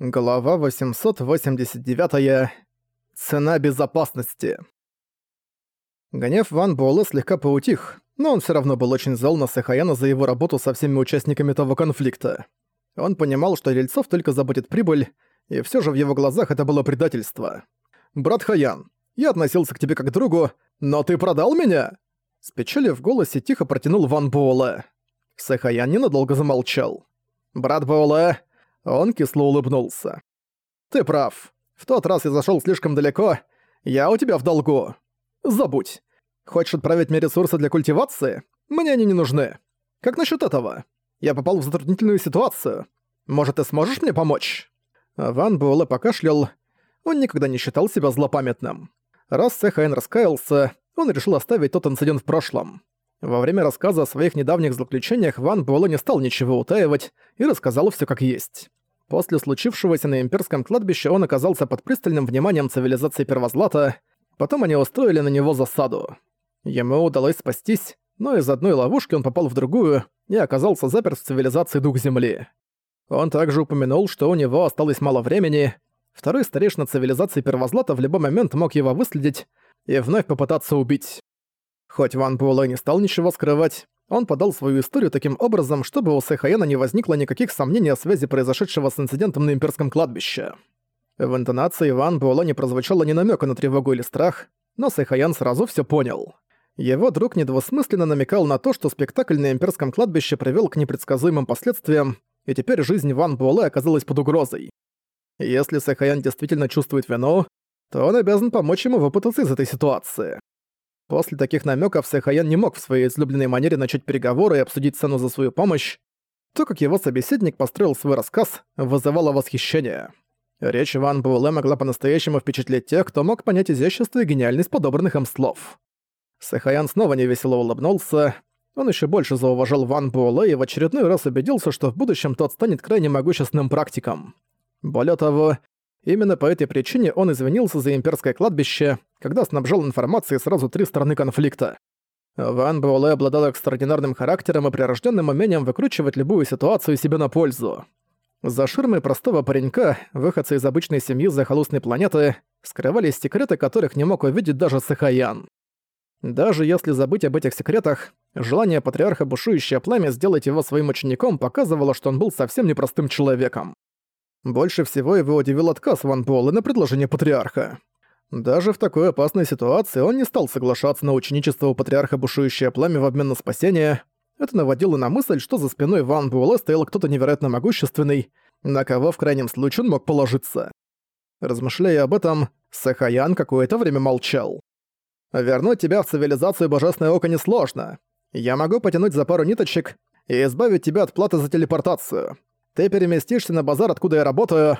Глава 889. Цена безопасности. Гнев Ван Буэлэ слегка поутих, но он все равно был очень зол на Сахаяна за его работу со всеми участниками того конфликта. Он понимал, что Рельцов только заботит прибыль, и все же в его глазах это было предательство. «Брат Хаян, я относился к тебе как к другу, но ты продал меня?» С печалью в голосе тихо протянул Ван Буэлэ. Сахаян ненадолго замолчал. «Брат Буэлэ, он кисло улыбнулся. «Ты прав. В тот раз я зашёл слишком далеко. Я у тебя в долгу. Забудь. Хочешь отправить мне ресурсы для культивации? Мне они не нужны. Как насчёт этого? Я попал в затруднительную ситуацию. Может, ты сможешь мне помочь?» Ван Буэлэ покашлял. Он никогда не считал себя злопамятным. Раз Сэхайн раскаялся, он решил оставить тот инцидент в прошлом. Во время рассказа о своих недавних злоключениях Ван Буэлэ не стал ничего утаивать и рассказал всё как есть. После случившегося на имперском кладбище он оказался под пристальным вниманием цивилизации Первозлата, потом они устроили на него засаду. Ему удалось спастись, но из одной ловушки он попал в другую и оказался заперт в цивилизации Дух Земли. Он также упомянул, что у него осталось мало времени, второй старейшина цивилизации Первозлата в любой момент мог его выследить и вновь попытаться убить. Хоть Ван Буэлэ не стал ничего скрывать, он подал свою историю таким образом, чтобы у Сэхаяна не возникло никаких сомнений о связи произошедшего с инцидентом на имперском кладбище. В интонации Ван Буэлэ не прозвучало ни намека на тревогу или страх, но Сэхаян сразу все понял. Его друг недвусмысленно намекал на то, что спектакль на имперском кладбище привел к непредсказуемым последствиям, и теперь жизнь Ван Буэлэ оказалась под угрозой. Если Сэхаян действительно чувствует вину, то он обязан помочь ему выпутаться из этой ситуации. После таких намеков Сэхаян не мог в своей излюбленной манере начать переговоры и обсудить цену за свою помощь. То, как его собеседник построил свой рассказ, вызывало восхищение. Речь Ван Буэлэ могла по-настоящему впечатлить тех, кто мог понять изящество и гениальность подобранных им слов. Сэхаян снова невесело улыбнулся. Он еще больше зауважал Ван Буэлэ и в очередной раз убедился, что в будущем тот станет крайне могущественным практиком. Более того, именно по этой причине он извинился за имперское кладбище, когда снабжал информацией сразу три стороны конфликта. Ван Буэлэ обладал экстраординарным характером и прирожденным умением выкручивать любую ситуацию себе на пользу. За ширмой простого паренька, выходца из обычной семьи захолустной планеты, скрывались секреты, которых не мог увидеть даже Сахаян. Даже если забыть об этих секретах, желание патриарха бушующее пламя сделать его своим учеником показывало, что он был совсем непростым человеком. Больше всего его удивил отказ Ван Буэлэ на предложение патриарха. Даже в такой опасной ситуации он не стал соглашаться на ученичество у патриарха Бушующее Пламя в обмен на спасение. Это наводило на мысль, что за спиной Ван Буэлэ стоял кто-то невероятно могущественный, на кого в крайнем случае он мог положиться. Размышляя об этом, Сахаян какое-то время молчал. «Вернуть тебя в цивилизацию Божественное Око несложно. Я могу потянуть за пару ниточек и избавить тебя от платы за телепортацию. Ты переместишься на базар, откуда я работаю,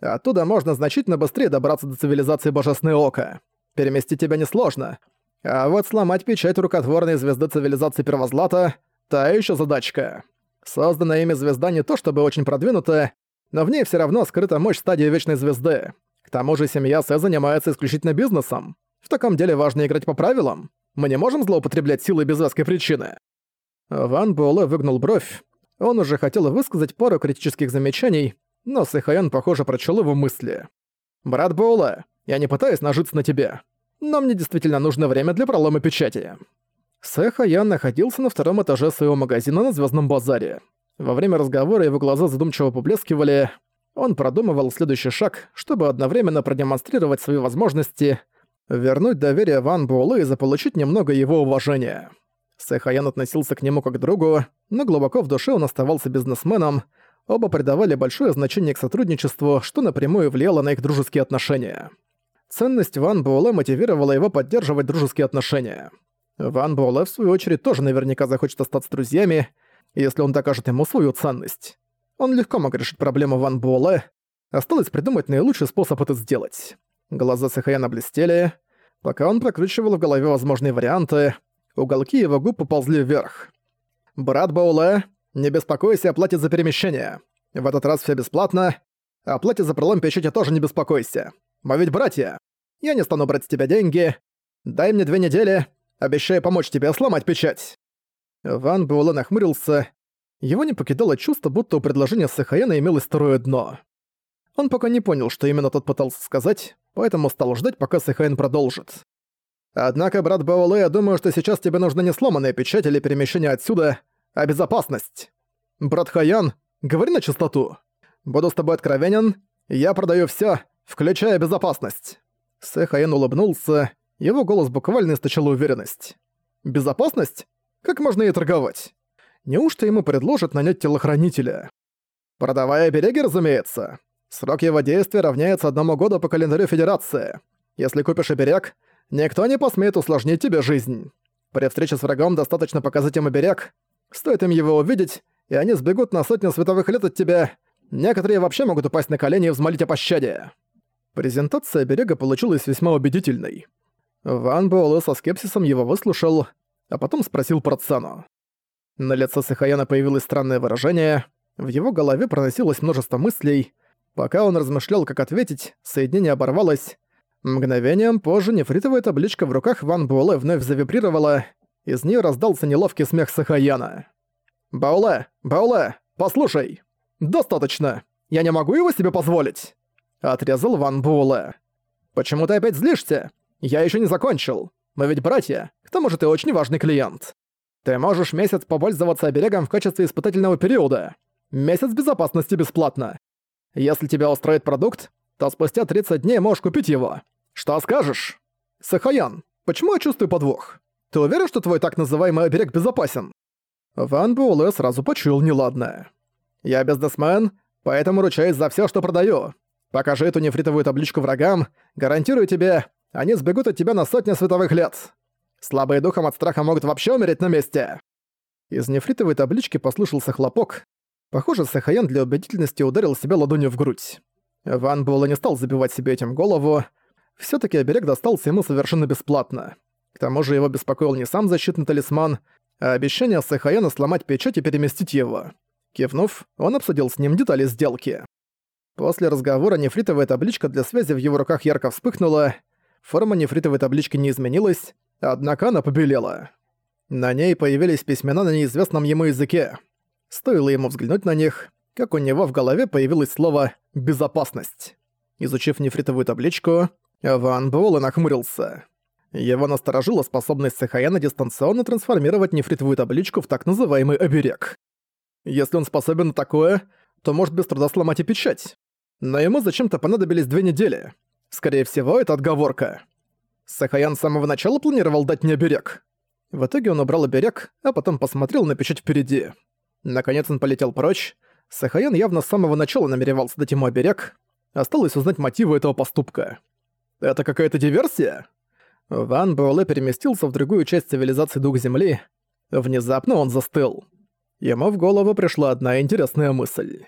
Оттуда можно значительно быстрее добраться до цивилизации Божественное Око. Переместить тебя несложно. А вот сломать печать рукотворной звезды цивилизации Первозлата — та еще задачка. Созданная ими звезда не то чтобы очень продвинутая, но в ней все равно скрыта мощь стадии Вечной Звезды. К тому же семья Сэ занимается исключительно бизнесом. В таком деле важно играть по правилам. Мы не можем злоупотреблять силой без веской причины. Ван Буэлэ выгнул бровь. Он уже хотел высказать пару критических замечаний, но Сэхаян, похоже, прочел его мысли. «Брат Боула, я не пытаюсь нажиться на тебе, но мне действительно нужно время для пролома печати». Сэхаян находился на втором этаже своего магазина на Звездном базаре. Во время разговора его глаза задумчиво поблескивали. Он продумывал следующий шаг, чтобы одновременно продемонстрировать свои возможности, вернуть доверие Ван Буэлэ и заполучить немного его уважения. Сэхаян относился к нему как к другу, но глубоко в душе он оставался бизнесменом, Оба придавали большое значение к сотрудничеству, что напрямую влияло на их дружеские отношения. Ценность Ван Буэлэ мотивировала его поддерживать дружеские отношения. Ван Буэлэ, в свою очередь, тоже наверняка захочет остаться друзьями, если он докажет ему свою ценность. Он легко мог решить проблему Ван Буэлэ. Осталось придумать наилучший способ это сделать. Глаза Сахаяна блестели. Пока он прокручивал в голове возможные варианты, уголки его губ поползли вверх. «Брат Бауле, не беспокойся о плате за перемещение. В этот раз все бесплатно. О плате за пролом печати тоже не беспокойся. Мы ведь братья. Я не стану брать с тебя деньги. Дай мне две недели. Обещаю помочь тебе сломать печать». Ван Буэлэ нахмурился. Его не покидало чувство, будто у предложения Сахаена имелось второе дно. Он пока не понял, что именно тот пытался сказать, поэтому стал ждать, пока Сэхайн продолжит. «Однако, брат Баолэ, я думаю, что сейчас тебе нужна не сломанная печать или перемещение отсюда, а безопасность. Брат Хаян, говори на чистоту. Буду с тобой откровенен, я продаю всё, включая безопасность». Сэхаян улыбнулся, его голос буквально источал уверенность. «Безопасность? Как можно ей торговать? Неужто ему предложат нанять телохранителя? Продавая береги, разумеется. Срок его действия равняется одному году по календарю Федерации. Если купишь оберег, никто не посмеет усложнить тебе жизнь. При встрече с врагом достаточно показать им оберег. Стоит им его увидеть, и они сбегут на сотню световых лет от тебя. Некоторые вообще могут упасть на колени и взмолить о пощаде. Презентация оберега получилась весьма убедительной. Ван Буэлэ со скепсисом его выслушал, а потом спросил про цену. На лице Сахаяна появилось странное выражение, в его голове проносилось множество мыслей. Пока он размышлял, как ответить, соединение оборвалось. Мгновением позже нефритовая табличка в руках Ван Буэлэ вновь завибрировала, из нее раздался неловкий смех Сахаяна. «Бауле! Бауле! Послушай! Достаточно! Я не могу его себе позволить!» Отрезал Ван Буэлэ. «Почему ты опять злишься? Я еще не закончил. Мы ведь братья, к тому же ты очень важный клиент. Ты можешь месяц попользоваться оберегом в качестве испытательного периода. Месяц безопасности бесплатно. Если тебя устроит продукт, то спустя 30 дней можешь купить его. Что скажешь? Сахаян, почему я чувствую подвох? Ты уверен, что твой так называемый оберег безопасен? Ван Буэлэ сразу почуял неладное. Я бизнесмен, поэтому ручаюсь за все, что продаю. Покажи эту нефритовую табличку врагам, гарантирую тебе, они сбегут от тебя на сотни световых лет. Слабые духом от страха могут вообще умереть на месте!» Из нефритовой таблички послышался хлопок. Похоже, Сахаян для убедительности ударил себя ладонью в грудь. Ван Буэлла не стал забивать себе этим голову. все таки оберег достался ему совершенно бесплатно. К тому же его беспокоил не сам защитный талисман, а обещание Сахаяна сломать печать и переместить его. Кивнув, он обсудил с ним детали сделки. После разговора нефритовая табличка для связи в его руках ярко вспыхнула, Форма нефритовой таблички не изменилась, однако она побелела. На ней появились письмена на неизвестном ему языке. Стоило ему взглянуть на них, как у него в голове появилось слово «безопасность». Изучив нефритовую табличку, Ван Буэлэ нахмурился. Его насторожила способность Сахаяна дистанционно трансформировать нефритовую табличку в так называемый оберег. Если он способен на такое, то может без труда сломать и печать. Но ему зачем-то понадобились две недели. Скорее всего, это отговорка. Сахаян с самого начала планировал дать мне берег. В итоге он убрал берег, а потом посмотрел на печать впереди. Наконец он полетел прочь. Сахаян явно с самого начала намеревался дать ему оберег. Осталось узнать мотивы этого поступка. Это какая-то диверсия? Ван Буэлэ переместился в другую часть цивилизации Дух Земли. Внезапно он застыл. Ему в голову пришла одна интересная мысль.